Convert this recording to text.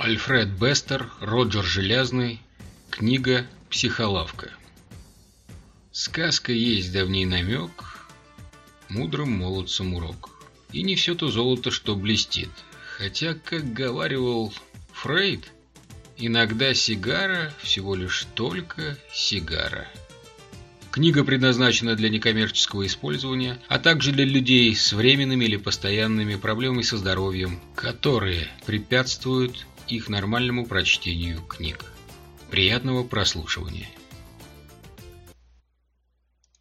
Альфред Бестер, Роджер Железный, книга «Психолавка». Сказка есть давний намек, мудрым молодцам урок. И не все то золото, что блестит. Хотя, как говаривал Фрейд, иногда сигара всего лишь только сигара. Книга предназначена для некоммерческого использования, а также для людей с временными или постоянными проблемами со здоровьем, которые препятствуют их нормальному прочтению книг. Приятного прослушивания!